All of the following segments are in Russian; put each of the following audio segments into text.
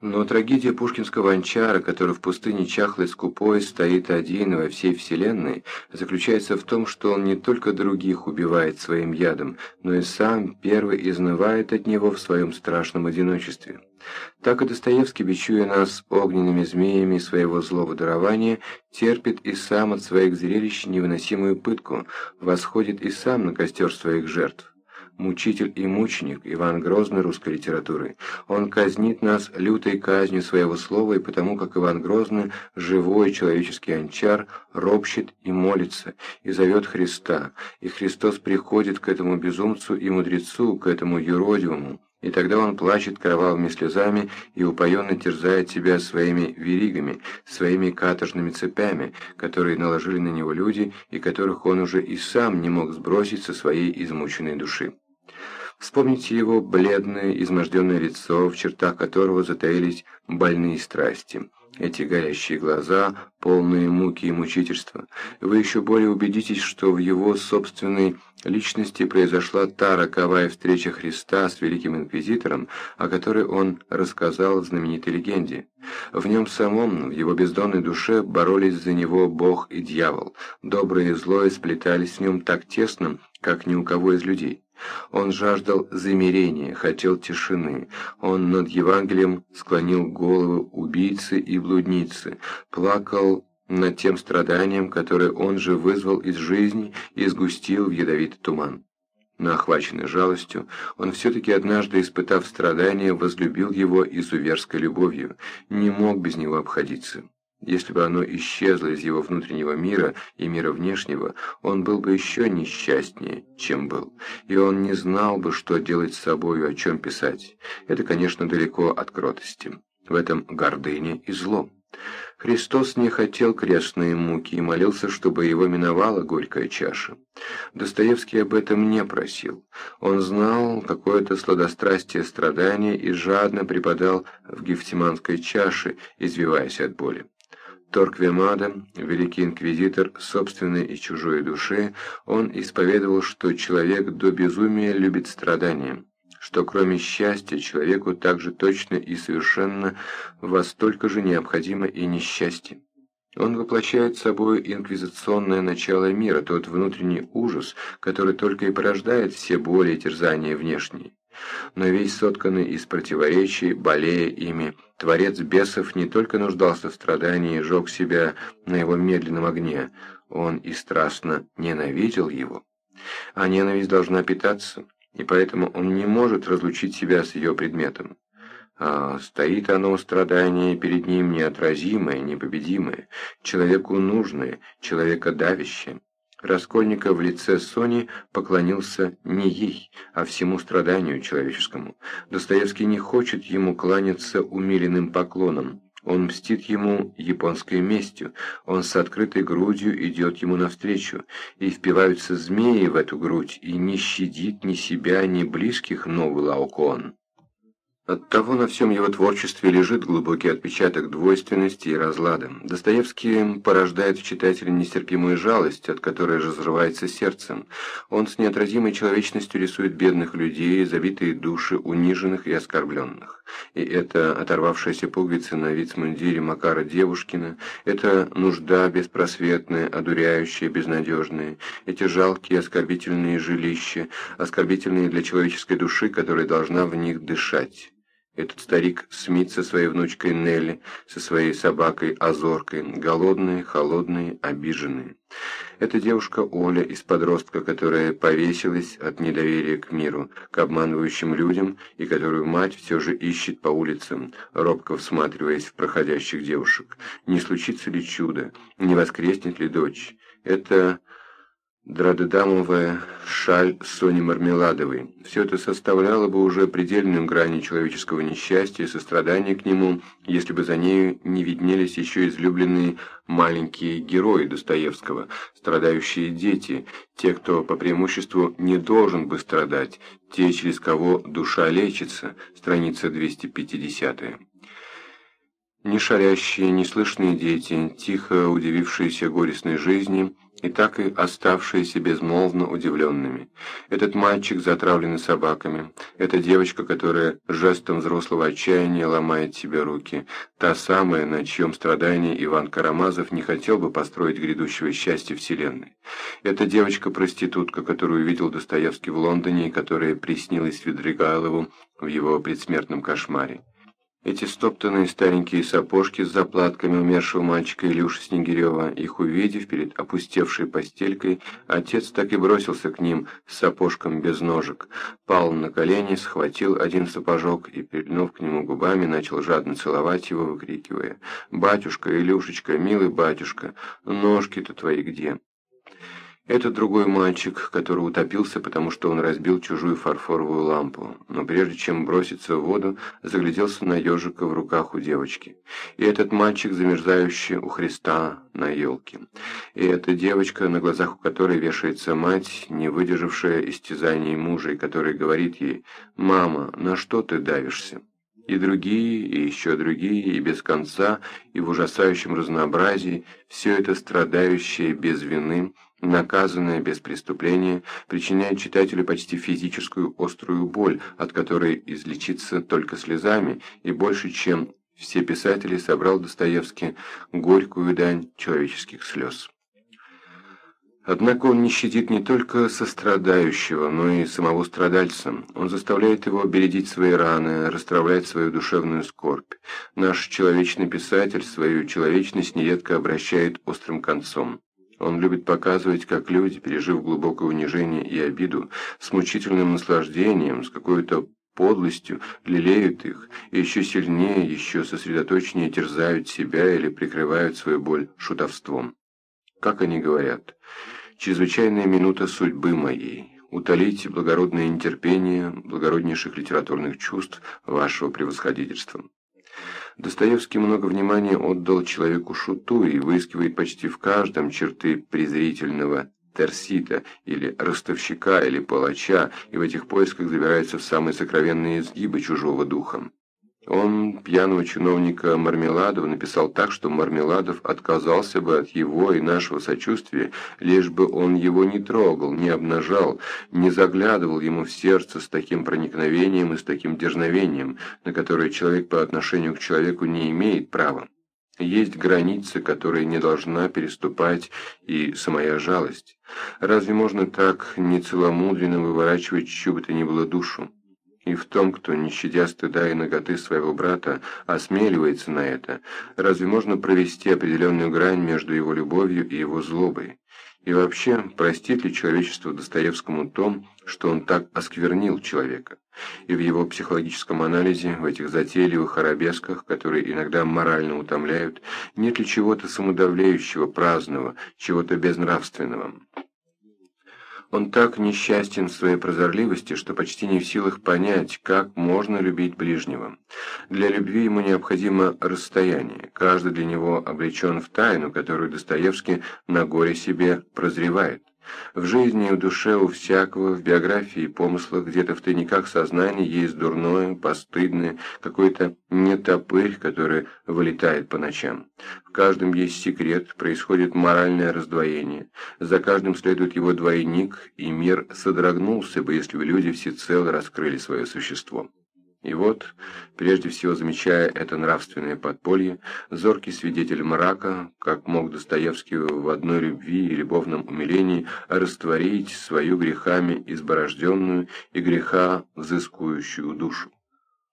Но трагедия пушкинского анчара, который в пустыне чахлой скупой стоит один во всей вселенной, заключается в том, что он не только других убивает своим ядом, но и сам первый изнывает от него в своем страшном одиночестве. Так и Достоевский, бичуя нас огненными змеями своего злого дарования, терпит и сам от своих зрелищ невыносимую пытку, восходит и сам на костер своих жертв мучитель и мученик, Иван Грозный русской литературы. Он казнит нас лютой казнью своего слова, и потому как Иван Грозный, живой человеческий анчар, ропщет и молится, и зовет Христа, и Христос приходит к этому безумцу и мудрецу, к этому юродивому, и тогда он плачет кровавыми слезами и упоенно терзает себя своими веригами, своими каторжными цепями, которые наложили на него люди и которых он уже и сам не мог сбросить со своей измученной души. Вспомните его бледное, изможденное лицо, в чертах которого затаились больные страсти. Эти горящие глаза, полные муки и мучительства. Вы еще более убедитесь, что в его собственной личности произошла та роковая встреча Христа с Великим Инквизитором, о которой он рассказал в знаменитой легенде. В нем самом, в его бездонной душе, боролись за него Бог и дьявол. Доброе и злое сплетались в нем так тесно, как ни у кого из людей. Он жаждал замирения, хотел тишины. Он над Евангелием склонил голову убийцы и блудницы, плакал над тем страданием, которое он же вызвал из жизни и сгустил в ядовитый туман. Но охваченный жалостью, он все-таки однажды, испытав страдания, возлюбил его изуверской любовью, не мог без него обходиться. Если бы оно исчезло из его внутреннего мира и мира внешнего, он был бы еще несчастнее, чем был, и он не знал бы, что делать с собою, о чем писать. Это, конечно, далеко от кротости. В этом гордыня и зло. Христос не хотел крестные муки и молился, чтобы его миновала горькая чаша. Достоевский об этом не просил. Он знал какое-то сладострастие страдания и жадно преподал в гефтиманской чаше, извиваясь от боли. Торквемада, великий инквизитор собственной и чужой души, он исповедовал, что человек до безумия любит страдания, что кроме счастья человеку также точно и совершенно во столько же необходимо и несчастье. Он воплощает собой инквизиционное начало мира, тот внутренний ужас, который только и порождает все боли и терзания внешние. Но весь сотканный из противоречий, болея ими, Творец бесов не только нуждался в страдании и жег себя на его медленном огне, он и страстно ненавидел его. А ненависть должна питаться, и поэтому он не может разлучить себя с ее предметом. А стоит оно, страдание, перед ним неотразимое, непобедимое, человеку нужное, человека давящее. Раскольников в лице Сони поклонился не ей, а всему страданию человеческому. Достоевский не хочет ему кланяться умиленным поклоном. Он мстит ему японской местью, он с открытой грудью идет ему навстречу, и впиваются змеи в эту грудь, и не щадит ни себя, ни близких новый Лаокон. Оттого на всем его творчестве лежит глубокий отпечаток двойственности и разлада. Достоевский порождает в читателе нестерпимую жалость, от которой разрывается сердцем. Он с неотразимой человечностью рисует бедных людей, забитые души униженных и оскорбленных. И это оторвавшаяся пуговица на вицмундире Макара Девушкина, это нужда беспросветная, одуряющая, безнадежная, эти жалкие оскорбительные жилища, оскорбительные для человеческой души, которая должна в них дышать. Этот старик Смит со своей внучкой Нелли, со своей собакой Азоркой, голодные, холодные, обиженные. Это девушка Оля из подростка, которая повесилась от недоверия к миру, к обманывающим людям, и которую мать все же ищет по улицам, робко всматриваясь в проходящих девушек. Не случится ли чудо? Не воскреснет ли дочь? Это Драдедамовая шаль Сони Мармеладовой. Все это составляло бы уже предельную грани человеческого несчастья и сострадания к нему, если бы за нею не виднелись еще излюбленные маленькие герои Достоевского, страдающие дети, те, кто по преимуществу не должен бы страдать, те, через кого душа лечится, страница 250 -я. Не шарящие, неслышные дети, тихо удивившиеся горестной жизни – и так и оставшиеся безмолвно удивленными. Этот мальчик, затравленный собаками, эта девочка, которая жестом взрослого отчаяния ломает себе руки, та самая, на чьем страдании Иван Карамазов не хотел бы построить грядущего счастья Вселенной. Эта девочка-проститутка, которую видел Достоевский в Лондоне и которая приснилась Свидригайлову в его предсмертном кошмаре. Эти стоптанные старенькие сапожки с заплатками умершего мальчика Илюши Снегирева, их увидев перед опустевшей постелькой, отец так и бросился к ним с сапожком без ножек, пал на колени, схватил один сапожок и, прильнув к нему губами, начал жадно целовать его, выкрикивая «Батюшка, Илюшечка, милый батюшка, ножки-то твои где?» Это другой мальчик, который утопился, потому что он разбил чужую фарфоровую лампу, но прежде чем броситься в воду, загляделся на ежика в руках у девочки. И этот мальчик, замерзающий у Христа на елке. И эта девочка, на глазах у которой вешается мать, не выдержавшая истязаний мужа, и которая говорит ей «Мама, на что ты давишься?» и другие, и еще другие, и без конца, и в ужасающем разнообразии, все это страдающее без вины, наказанное без преступления, причиняет читателю почти физическую острую боль, от которой излечиться только слезами, и больше, чем все писатели, собрал Достоевский горькую дань человеческих слез. Однако он не щадит не только сострадающего, но и самого страдальца. Он заставляет его бередить свои раны, расстравлять свою душевную скорбь. Наш человечный писатель свою человечность нередко обращает острым концом. Он любит показывать, как люди, пережив глубокое унижение и обиду, с мучительным наслаждением, с какой-то подлостью лелеют их, и еще сильнее, еще сосредоточеннее терзают себя или прикрывают свою боль шутовством. Как они говорят, «Чрезвычайная минута судьбы моей, утолить благородное нетерпение благороднейших литературных чувств вашего превосходительства». Достоевский много внимания отдал человеку-шуту и выискивает почти в каждом черты презрительного терсита, или ростовщика, или палача, и в этих поисках забирается в самые сокровенные изгибы чужого духа. Он пьяного чиновника Мармеладова написал так, что Мармеладов отказался бы от его и нашего сочувствия, лишь бы он его не трогал, не обнажал, не заглядывал ему в сердце с таким проникновением и с таким дерзновением, на которое человек по отношению к человеку не имеет права. Есть границы, которые не должна переступать и самая жалость. Разве можно так нецеломудренно выворачивать чью бы то ни было душу? И в том, кто, не щадя стыда и ноготы своего брата, осмеливается на это, разве можно провести определенную грань между его любовью и его злобой? И вообще, простит ли человечество Достоевскому том, что он так осквернил человека? И в его психологическом анализе, в этих затейливых арабесках, которые иногда морально утомляют, нет ли чего-то самодавляющего, праздного, чего-то безнравственного? Он так несчастен в своей прозорливости, что почти не в силах понять, как можно любить ближнего. Для любви ему необходимо расстояние. Каждый для него облечен в тайну, которую Достоевский на горе себе прозревает. В жизни и в душе у всякого, в биографии и помыслах, где-то в тайниках сознания есть дурное, постыдное, какой-то нетопырь, который вылетает по ночам. В каждом есть секрет, происходит моральное раздвоение. За каждым следует его двойник, и мир содрогнулся бы, если бы люди всецело раскрыли свое существо. И вот, прежде всего замечая это нравственное подполье, зоркий свидетель мрака, как мог Достоевский в одной любви и любовном умилении растворить свою грехами изборожденную и греха взыскующую душу.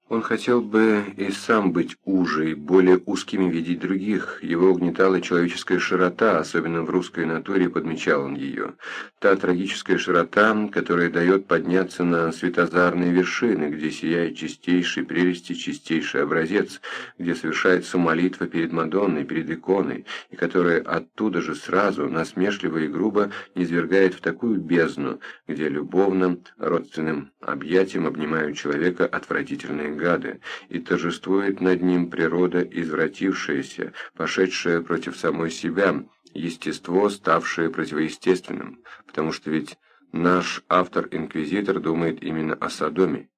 Он хотел бы и сам быть уже, и более узкими видеть других. Его угнетала человеческая широта, особенно в русской натуре подмечал он ее. Та трагическая широта, которая дает подняться на светозарные вершины, где сияет чистейший прелести чистейший образец, где совершается молитва перед Мадонной, перед иконой, и которая оттуда же сразу, насмешливо и грубо, низвергает в такую бездну, где любовным, родственным объятием обнимают человека отвратительные гады, и торжествует над ним природа извратившаяся, пошедшая против самой себя, естество, ставшее противоестественным, потому что ведь наш автор-инквизитор думает именно о Содоме.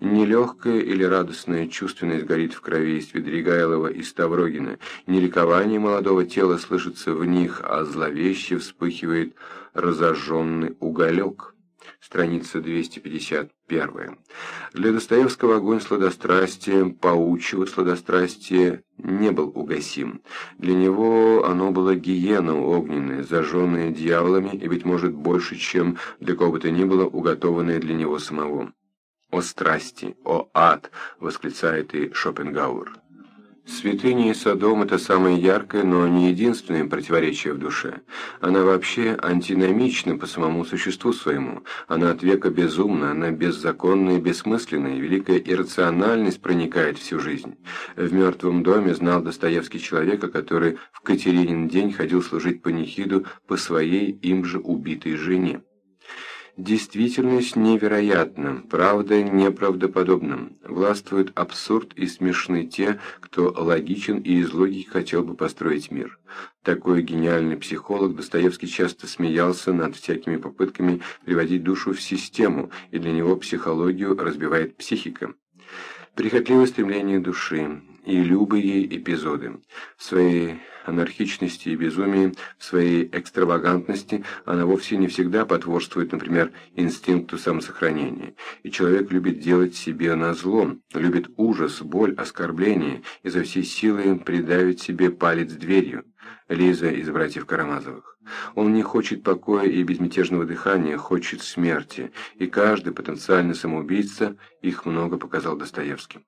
Нелегкая или радостная чувственность горит в крови Свидригайлова и Ставрогина, не ликование молодого тела слышится в них, а зловеще вспыхивает разожженный уголек. Страница 251. Для Достоевского огонь сладострастия, паучьего сладострастия, не был угасим. Для него оно было гиена огненная, зажженная дьяволами и, быть может, больше, чем для кого бы то ни было уготованное для него самого. «О страсти! О ад!» — восклицает и Шопенгауэр. Святыня и Содом – это самое яркое, но не единственное противоречие в душе. Она вообще антиномична по самому существу своему. Она от века безумна, она беззаконная и бессмысленная, великая иррациональность проникает всю жизнь. В «Мертвом доме» знал Достоевский человека, который в Катеринин день ходил служить панихиду по своей им же убитой жене. Действительность невероятна, правда неправдоподобна. Властвует абсурд и смешны те, кто логичен и из логики хотел бы построить мир. Такой гениальный психолог Достоевский часто смеялся над всякими попытками приводить душу в систему, и для него психологию разбивает психика. Прихотливое стремление души и любые эпизоды. В своей анархичности и безумии, в своей экстравагантности она вовсе не всегда потворствует, например, инстинкту самосохранения. И человек любит делать себе назло, любит ужас, боль, оскорбление, и за всей силы придавит себе палец дверью. Лиза из «Братьев Карамазовых». Он не хочет покоя и безмятежного дыхания, хочет смерти, и каждый потенциальный самоубийца их много показал Достоевским.